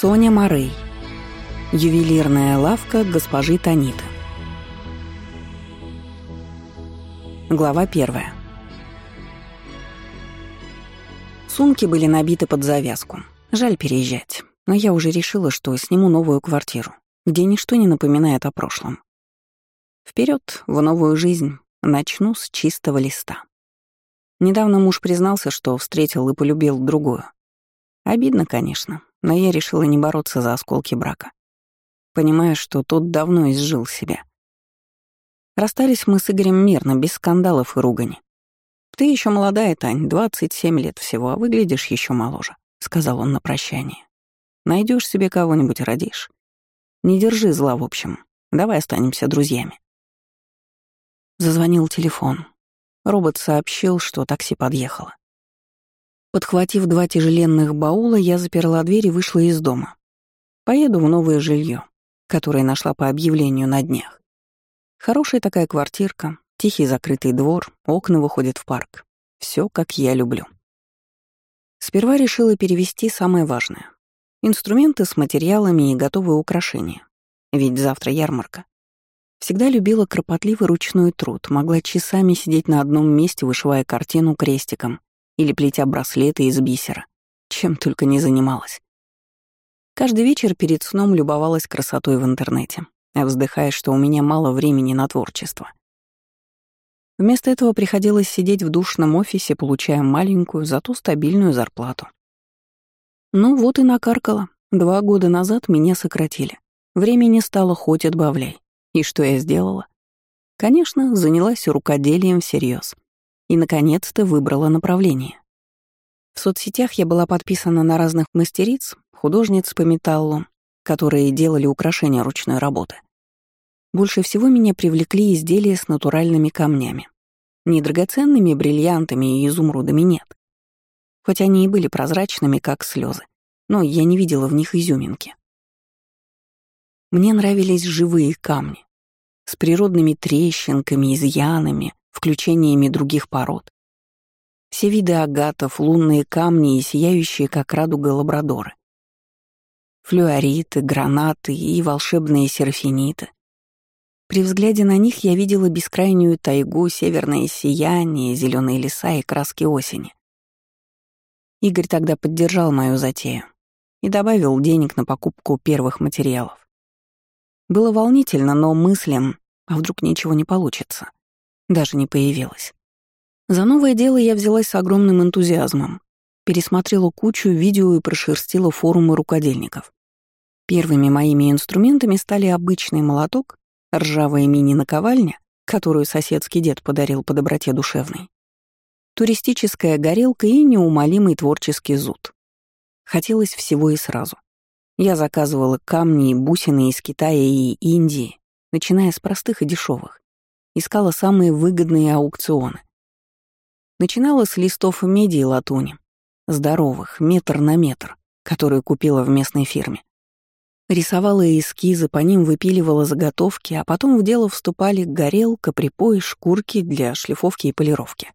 Соня Морей. Ювелирная лавка госпожи Таниты. Глава первая. Сумки были набиты под завязку. Жаль переезжать, но я уже решила, что сниму новую квартиру, где ничто не напоминает о прошлом. Вперед в новую жизнь, начну с чистого листа. Недавно муж признался, что встретил и полюбил другую. Обидно, конечно, но я решила не бороться за осколки брака, понимая, что тот давно изжил себя. Расстались мы с Игорем мирно, без скандалов и ругани. «Ты еще молодая, Тань, 27 лет всего, а выглядишь еще моложе», — сказал он на прощание. Найдешь себе кого-нибудь, родишь. Не держи зла, в общем. Давай останемся друзьями». Зазвонил телефон. Робот сообщил, что такси подъехало. Подхватив два тяжеленных баула, я заперла дверь и вышла из дома. Поеду в новое жилье, которое нашла по объявлению на днях. Хорошая такая квартирка, тихий закрытый двор, окна выходят в парк. Все, как я люблю. Сперва решила перевести самое важное. Инструменты с материалами и готовые украшения. Ведь завтра ярмарка. Всегда любила кропотливый ручной труд, могла часами сидеть на одном месте, вышивая картину крестиком или плетя браслеты из бисера. Чем только не занималась. Каждый вечер перед сном любовалась красотой в интернете, вздыхая, что у меня мало времени на творчество. Вместо этого приходилось сидеть в душном офисе, получая маленькую, зато стабильную зарплату. Ну вот и накаркала. Два года назад меня сократили. Времени стало хоть отбавляй. И что я сделала? Конечно, занялась рукоделием всерьез и, наконец-то, выбрала направление. В соцсетях я была подписана на разных мастериц, художниц по металлу, которые делали украшения ручной работы. Больше всего меня привлекли изделия с натуральными камнями. Не драгоценными бриллиантами и изумрудами нет. Хоть они и были прозрачными, как слезы, но я не видела в них изюминки. Мне нравились живые камни, с природными трещинками, изъянами, включениями других пород. Все виды агатов, лунные камни и сияющие, как радуга, лабрадоры. Флюориты, гранаты и волшебные серфиниты. При взгляде на них я видела бескрайнюю тайгу, северное сияние, зеленые леса и краски осени. Игорь тогда поддержал мою затею и добавил денег на покупку первых материалов. Было волнительно, но мыслям, а вдруг ничего не получится, даже не появилось. За новое дело я взялась с огромным энтузиазмом, пересмотрела кучу видео и прошерстила форумы рукодельников. Первыми моими инструментами стали обычный молоток, ржавая мини-наковальня, которую соседский дед подарил по доброте душевной, туристическая горелка и неумолимый творческий зуд. Хотелось всего и сразу. Я заказывала камни и бусины из Китая и Индии, начиная с простых и дешевых. Искала самые выгодные аукционы. Начинала с листов меди и латуни, здоровых, метр на метр, которые купила в местной фирме. Рисовала эскизы, по ним выпиливала заготовки, а потом в дело вступали горелка, припой, шкурки для шлифовки и полировки.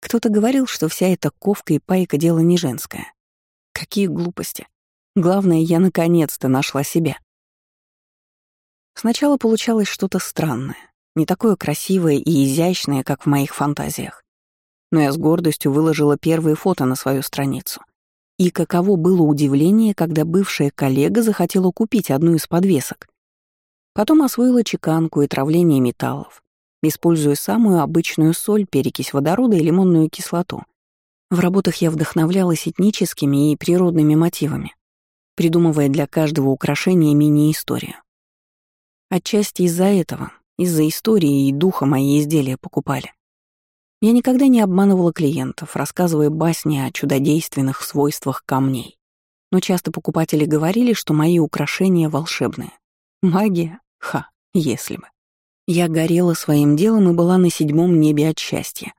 Кто-то говорил, что вся эта ковка и пайка — дело не женское. Какие глупости. Главное, я наконец-то нашла себя. Сначала получалось что-то странное, не такое красивое и изящное, как в моих фантазиях. Но я с гордостью выложила первые фото на свою страницу. И каково было удивление, когда бывшая коллега захотела купить одну из подвесок. Потом освоила чеканку и травление металлов, используя самую обычную соль, перекись водорода и лимонную кислоту. В работах я вдохновлялась этническими и природными мотивами, придумывая для каждого украшения мини-историю. Отчасти из-за этого, из-за истории и духа мои изделия покупали. Я никогда не обманывала клиентов, рассказывая басни о чудодейственных свойствах камней. Но часто покупатели говорили, что мои украшения волшебные. Магия? Ха, если бы. Я горела своим делом и была на седьмом небе от счастья.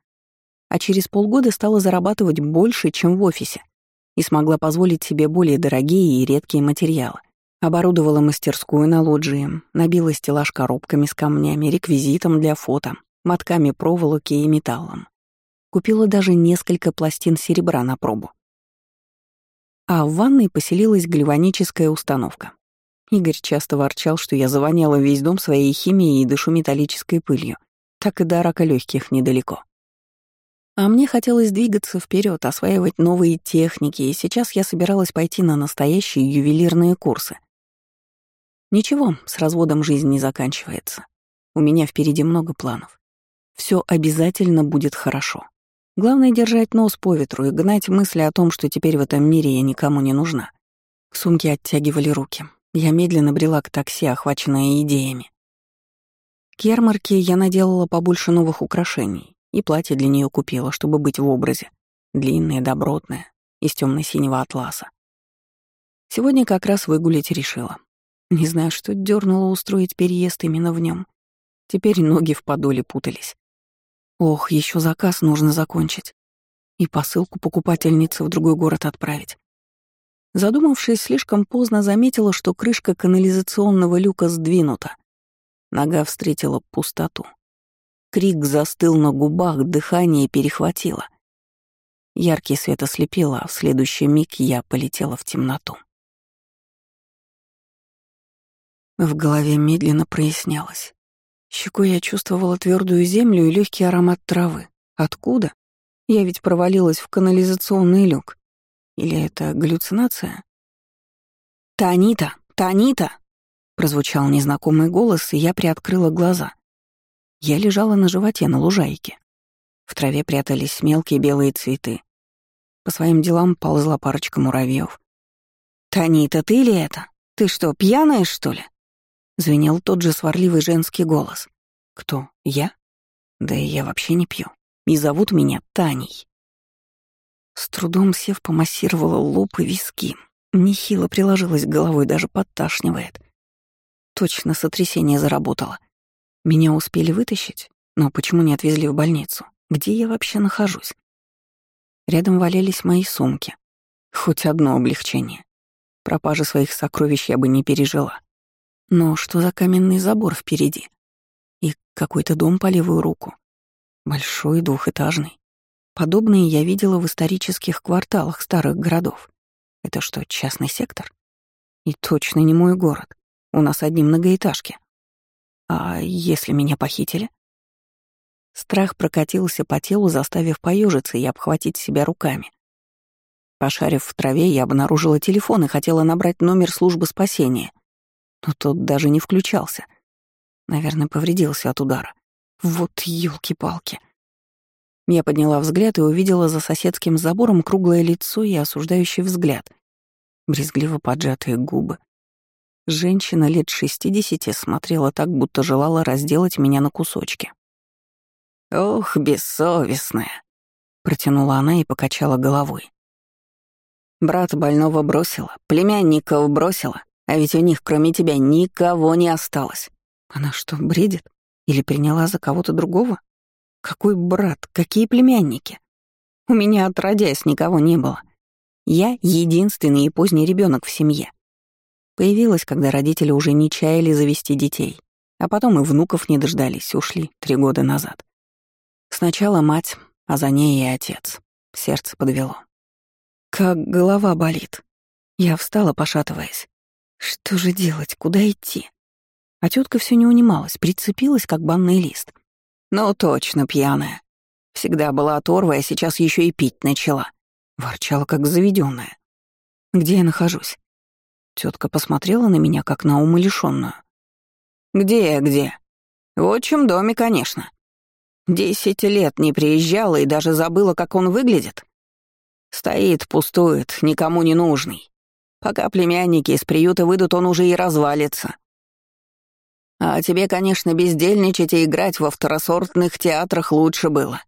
А через полгода стала зарабатывать больше, чем в офисе, и смогла позволить себе более дорогие и редкие материалы. Оборудовала мастерскую на лоджии, набила стеллаж коробками с камнями, реквизитом для фото, мотками проволоки и металлом. Купила даже несколько пластин серебра на пробу. а в ванной поселилась гальваническая установка. Игорь часто ворчал, что я завоняла весь дом своей химией и дышу металлической пылью. Так и до рака легких недалеко. А мне хотелось двигаться вперед, осваивать новые техники, и сейчас я собиралась пойти на настоящие ювелирные курсы. Ничего, с разводом жизнь не заканчивается. У меня впереди много планов. Все обязательно будет хорошо. Главное — держать нос по ветру и гнать мысли о том, что теперь в этом мире я никому не нужна. Сумки оттягивали руки. Я медленно брела к такси, охваченная идеями. К ярмарке я наделала побольше новых украшений и платье для нее купила, чтобы быть в образе. Длинное, добротное, из темно синего атласа. Сегодня как раз выгулить решила. Не знаю, что дернуло устроить переезд именно в нем. Теперь ноги в подоле путались. Ох, еще заказ нужно закончить. И посылку покупательнице в другой город отправить. Задумавшись, слишком поздно заметила, что крышка канализационного люка сдвинута. Нога встретила пустоту. Крик застыл на губах, дыхание перехватило. Яркий свет ослепил, а в следующий миг я полетела в темноту. В голове медленно прояснялось. Щекой я чувствовала твердую землю и легкий аромат травы. Откуда? Я ведь провалилась в канализационный люк. Или это галлюцинация? «Танита! Танита!» Прозвучал незнакомый голос, и я приоткрыла глаза. Я лежала на животе на лужайке. В траве прятались мелкие белые цветы. По своим делам ползла парочка муравьев. «Танита, ты ли это? Ты что, пьяная, что ли?» Звенел тот же сварливый женский голос. «Кто? Я? Да я вообще не пью. И зовут меня Таней». С трудом сев помассировала лоб и виски. Нехило приложилась головой, даже подташнивает. Точно сотрясение заработало. Меня успели вытащить, но почему не отвезли в больницу? Где я вообще нахожусь? Рядом валялись мои сумки. Хоть одно облегчение. Пропажи своих сокровищ я бы не пережила. Но что за каменный забор впереди? И какой-то дом по левую руку. Большой, двухэтажный. Подобные я видела в исторических кварталах старых городов. Это что, частный сектор? И точно не мой город. У нас одни многоэтажки. А если меня похитили? Страх прокатился по телу, заставив поежиться и обхватить себя руками. Пошарив в траве, я обнаружила телефон и хотела набрать номер службы спасения но тот даже не включался. Наверное, повредился от удара. Вот ёлки-палки. Я подняла взгляд и увидела за соседским забором круглое лицо и осуждающий взгляд. Брезгливо поджатые губы. Женщина лет шестидесяти смотрела так, будто желала разделать меня на кусочки. «Ох, бессовестная!» — протянула она и покачала головой. Брат больного бросила, племянников бросила, а ведь у них, кроме тебя, никого не осталось. Она что, бредит? Или приняла за кого-то другого? Какой брат? Какие племянники? У меня отродясь никого не было. Я единственный и поздний ребенок в семье. Появилась, когда родители уже не чаяли завести детей, а потом и внуков не дождались, ушли три года назад. Сначала мать, а за ней и отец. Сердце подвело. Как голова болит. Я встала, пошатываясь. Что же делать, куда идти? А тетка все не унималась, прицепилась, как банный лист. Ну, точно пьяная. Всегда была оторва, а сейчас еще и пить начала. Ворчала, как заведенная. Где я нахожусь? Тетка посмотрела на меня, как на умалишенную. Где я, где? В отчим доме, конечно. Десять лет не приезжала и даже забыла, как он выглядит. Стоит, пустует, никому не нужный. Пока племянники из приюта выйдут, он уже и развалится. А тебе, конечно, бездельничать и играть во второсортных театрах лучше было.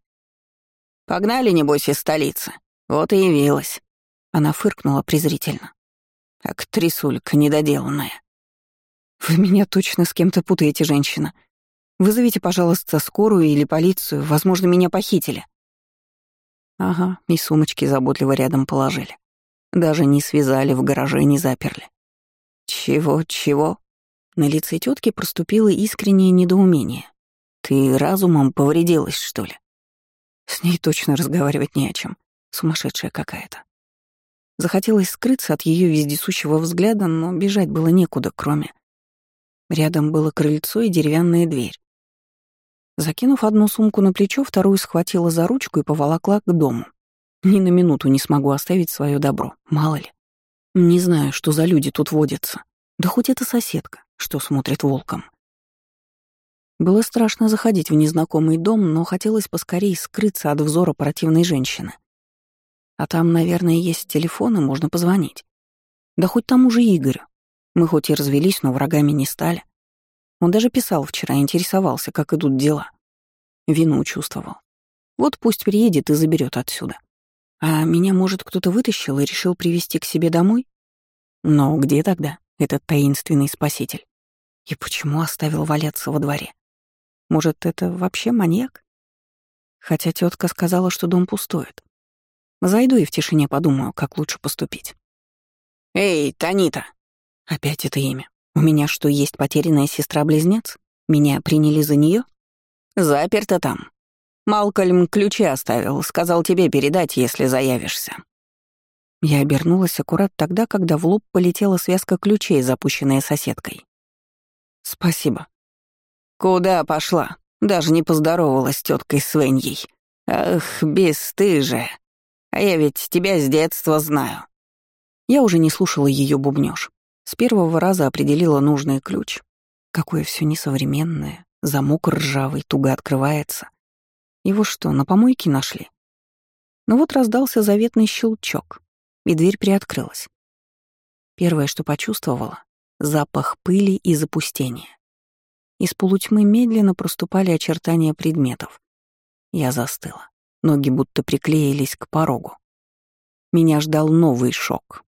Погнали, небось, из столицы. Вот и явилась. Она фыркнула презрительно. Актрисулька недоделанная. Вы меня точно с кем-то путаете, женщина. Вызовите, пожалуйста, скорую или полицию. Возможно, меня похитили. Ага, и сумочки заботливо рядом положили. Даже не связали, в гараже не заперли. Чего, чего? На лице тетки проступило искреннее недоумение. Ты разумом повредилась, что ли? С ней точно разговаривать не о чем. Сумасшедшая какая-то. Захотелось скрыться от ее вездесущего взгляда, но бежать было некуда, кроме... Рядом было крыльцо и деревянная дверь. Закинув одну сумку на плечо, вторую схватила за ручку и поволокла к дому. Ни на минуту не смогу оставить свое добро, мало ли. Не знаю, что за люди тут водятся. Да хоть это соседка, что смотрит волком. Было страшно заходить в незнакомый дом, но хотелось поскорее скрыться от взора противной женщины. А там, наверное, есть телефон, и можно позвонить. Да хоть тому же Игорю. Мы хоть и развелись, но врагами не стали. Он даже писал вчера, интересовался, как идут дела. Вину чувствовал. Вот пусть приедет и заберет отсюда. А меня, может, кто-то вытащил и решил привести к себе домой? Но где тогда этот таинственный спаситель? И почему оставил валяться во дворе? Может, это вообще маньяк? Хотя тетка сказала, что дом пустует. Зайду и в тишине подумаю, как лучше поступить. «Эй, Танита!» Опять это имя. У меня что, есть потерянная сестра-близнец? Меня приняли за нее? Заперто там. Малкольм ключи оставил, сказал тебе передать, если заявишься. Я обернулась аккурат тогда, когда в лоб полетела связка ключей, запущенная соседкой. «Спасибо». «Куда пошла? Даже не поздоровалась с теткой Свеньей. Ах, бесстыжая. А я ведь тебя с детства знаю». Я уже не слушала ее бубнёж. С первого раза определила нужный ключ. Какое все несовременное, замок ржавый, туго открывается. Его что, на помойке нашли? Но вот раздался заветный щелчок, и дверь приоткрылась. Первое, что почувствовала — запах пыли и запустения. Из полутьмы медленно проступали очертания предметов. Я застыла. Ноги будто приклеились к порогу. Меня ждал новый шок.